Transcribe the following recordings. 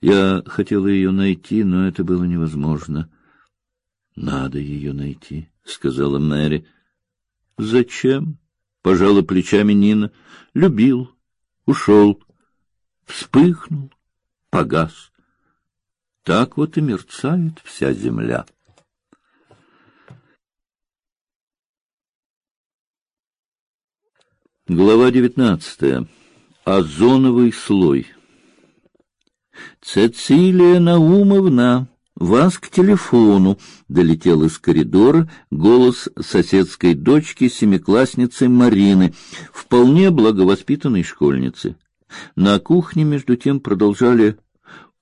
Я хотела ее найти, но это было невозможно. Надо ее найти, сказала Мэри. Зачем? Пожала плечами Нина. Любил, ушел, вспыхнул, погас. Так вот и мерцает вся земля. Глава девятнадцатая. Озоновый слой. Цецилия Наумовна, вас к телефону, долетел из коридора голос соседской дочки, семиклассницы Марины, вполне благовоспитанной школьницы. На кухне между тем продолжали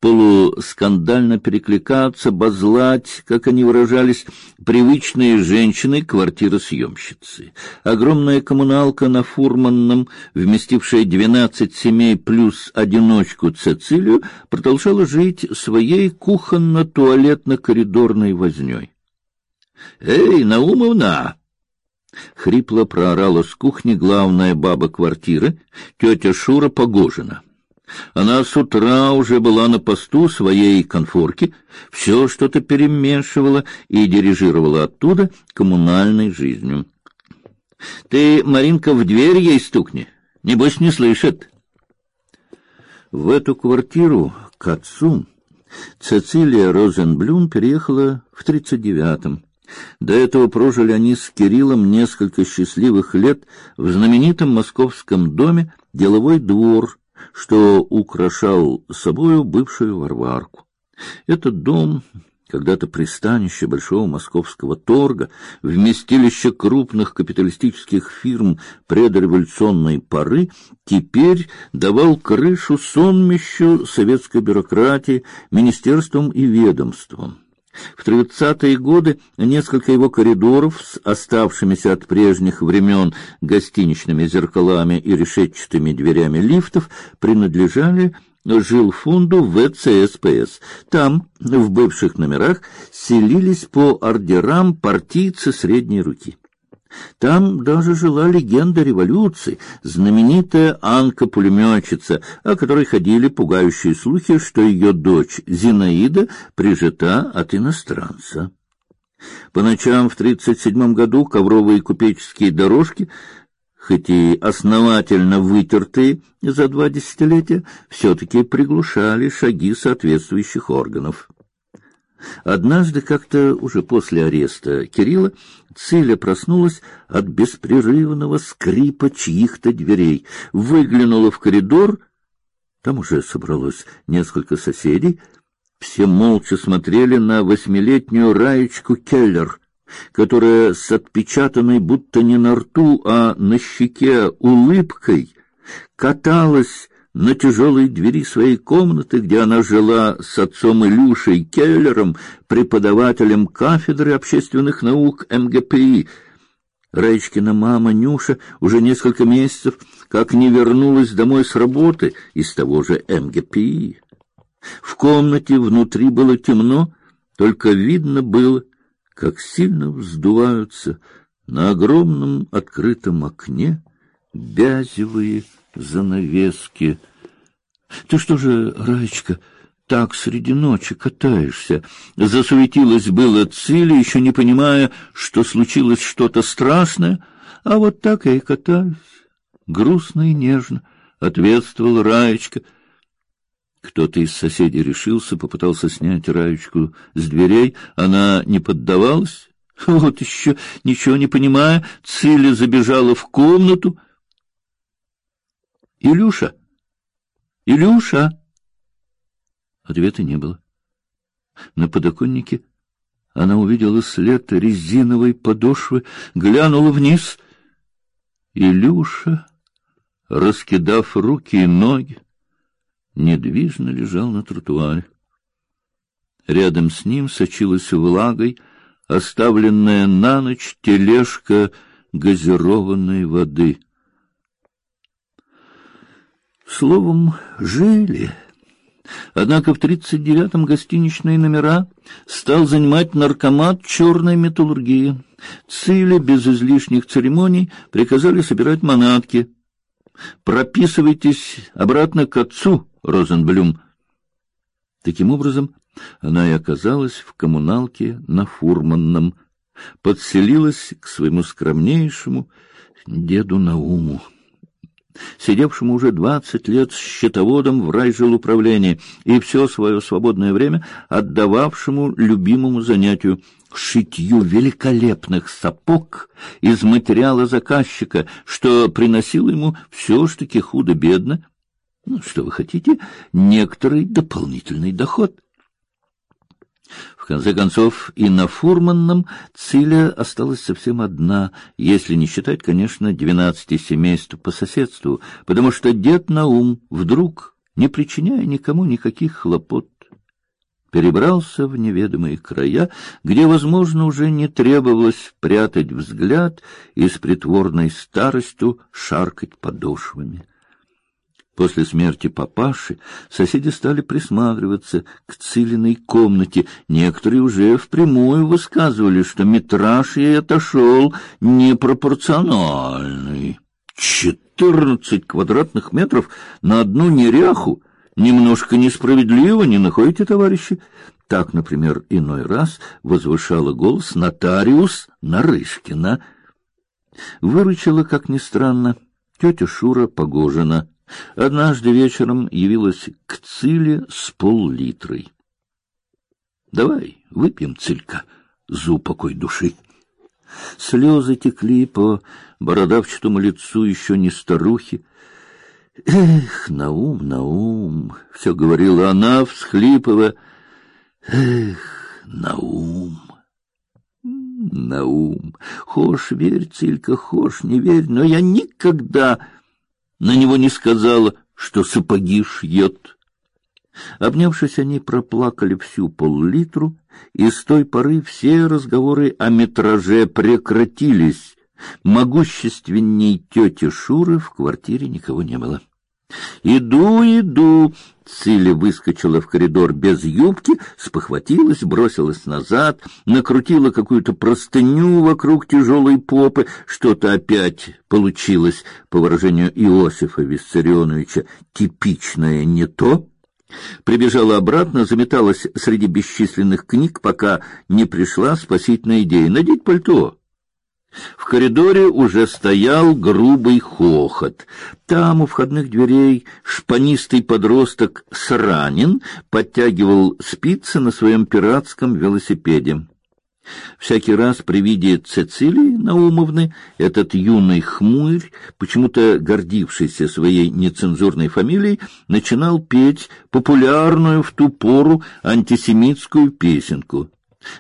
полускандально перекликаться, базлать, как они выражались, привычные женщины квартиросъемщицы. Огромная коммуналка на Фурманном, вместившая двенадцать семей плюс одиночку Цицилию, продолжала жить своей кухонно-туалетно-коридорной вознёй. «Эй, Наумовна!» Хрипло проорала с кухни главная баба квартиры, тетя Шура Погожина. Она с утра уже была на посту своей конфорки, все что-то перемешивала и дирижировала оттуда коммунальной жизнью. Ты, Маринка, в дверь ей стукни, небось не слышит. В эту квартиру к отцу Цецилия Розенблюм переехала в тридцать девятом. До этого прожили они с Кириллом несколько счастливых лет в знаменитом московском доме «Деловой двор», что украшал собою бывшую Варварку. Этот дом, когда-то пристанище большого московского торга, вместилище крупных капиталистических фирм предреволюционной поры, теперь давал крышу сонмищу советской бюрократии, министерствам и ведомствам. В тридцатые годы несколько его коридоров с оставшимися от прежних времен гостиничными зеркалами и решетчатыми дверями лифтов принадлежали жилфонду ВЦСПС. Там, в бывших номерах, селились по ордерам партийцы средней руки. Там даже жила легенда революции, знаменитая Анка-пулеметчица, о которой ходили пугающие слухи, что ее дочь Зинаида прижита от иностранца. По ночам в тридцать седьмом году ковровые купеческие дорожки, хоть и основательно вытертые за два десятилетия, все-таки приглушали шаги соответствующих органов. Однажды, как-то уже после ареста Кирилла, Циля проснулась от беспрерывного скрипа чьих-то дверей, выглянула в коридор, там уже собралось несколько соседей, все молча смотрели на восьмилетнюю Раечку Келлер, которая с отпечатанной будто не на рту, а на щеке улыбкой каталась на тяжелой двери своей комнаты, где она жила с отцом Илюшей Келлером, преподавателем кафедры общественных наук МГПИ. Раечкина мама Нюша уже несколько месяцев как не вернулась домой с работы из того же МГПИ. В комнате внутри было темно, только видно было, как сильно вздуваются на огромном открытом окне бязевые занавески. Ты что же, Раечка, так среди ночи катаешься? Засуетилась было Циля, еще не понимая, что случилось что-то страшное, а вот так я и катаюсь. Грустно и нежно ответствовал Раечка. Кто-то из соседей решился, попытался снять Раечку с дверей, она не поддавалась. Вот еще, ничего не понимая, Циля забежала в комнату, Илюша! Илюша! Ответа не было. На подоконнике она увидела след резиновой подошвы, глянула вниз. Илюша, раскидав руки и ноги, недвижно лежал на тротуаре. Рядом с ним сочилась влагой оставленная на ночь тележка газированной воды — Словом, жили. Однако в тридцать девятом гостиничные номера стал занимать наркомат черной металлургии. Цили без излишних церемоний приказали собирать манатки. Прописывайтесь обратно к отцу, Розенблюм. Таким образом, она и оказалась в коммуналке на Фурманном, подселилась к своему скромнейшему деду Науму сидевшему уже двадцать лет счетоводом в райжилуправлении и все свое свободное время отдававшему любимому занятию шитью великолепных сапог из материала заказчика, что приносило ему все ж таки худо-бедно, ну, что вы хотите, некоторый дополнительный доход конце концов, и на Фурманном Циля осталась совсем одна, если не считать, конечно, двенадцати семейств по соседству, потому что дед Наум вдруг, не причиняя никому никаких хлопот, перебрался в неведомые края, где, возможно, уже не требовалось прятать взгляд и с притворной старостью шаркать подошвами. После смерти папаши соседи стали присматриваться к Цилиной комнате. Некоторые уже впрямую высказывали, что метраж ей отошел непропорциональный. Четырнадцать квадратных метров на одну неряху немножко несправедливо, не находите, товарищи? Так, например, иной раз возвышала голос нотариус Нарышкина. Выручила, как ни странно, тетя Шура Погожина. Однажды вечером явилась к Циле с пол-литрой. Давай выпьем, Цилька, за упокой души. Слезы текли по бородавчатому лицу еще не старухи. Эх, Наум, Наум, все говорила она, всхлипывая. Эх, Наум. Наум, хошь верь, Цилька, хошь не верь, но я никогда на него не сказала, что сапоги шьет. Обнявшись, они проплакали всю пол-литру, и с той поры все разговоры о метраже прекратились. Могущественней тети Шуры в квартире никого не было. Иду, иду. Циля выскочила в коридор без юбки, спохватилась, бросилась назад, накрутила какую-то простыню вокруг тяжелой попы. Что-то опять получилось, по выражению Иосифа Виссарионовича, типичное не то. Прибежала обратно, заметалась среди бесчисленных книг, пока не пришла спасительная идея надеть пальто. В коридоре уже стоял грубый хохот. Там у входных дверей шпанистый подросток Сранин подтягивал спицы на своем пиратском велосипеде. Всякий раз при виде Цицилии Наумовны этот юный хмурь, почему-то гордившийся своей нецензурной фамилией, начинал петь популярную в ту пору антисемитскую песенку.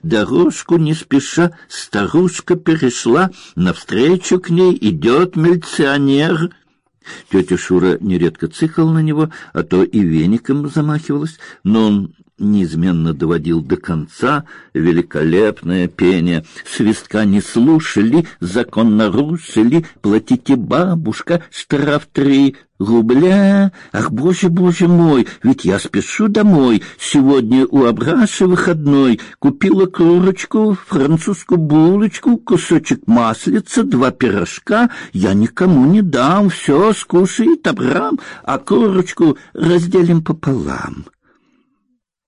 Дорожку не спеша старушка перешла, навстречу к ней идет милиционер. Тетя Шура нередко цикала на него, а то и веником замахивалась, но он неизменно доводил до конца великолепное пение. Свистка не слушали, закон нарушили, платите, бабушка, штраф три рубля. Ах, боже, боже мой, ведь я спешу домой. Сегодня у Абраши выходной. Купила курочку, французскую булочку, кусочек маслица, два пирожка. Я никому не дам, все скушает Абрам, а курочку разделим пополам.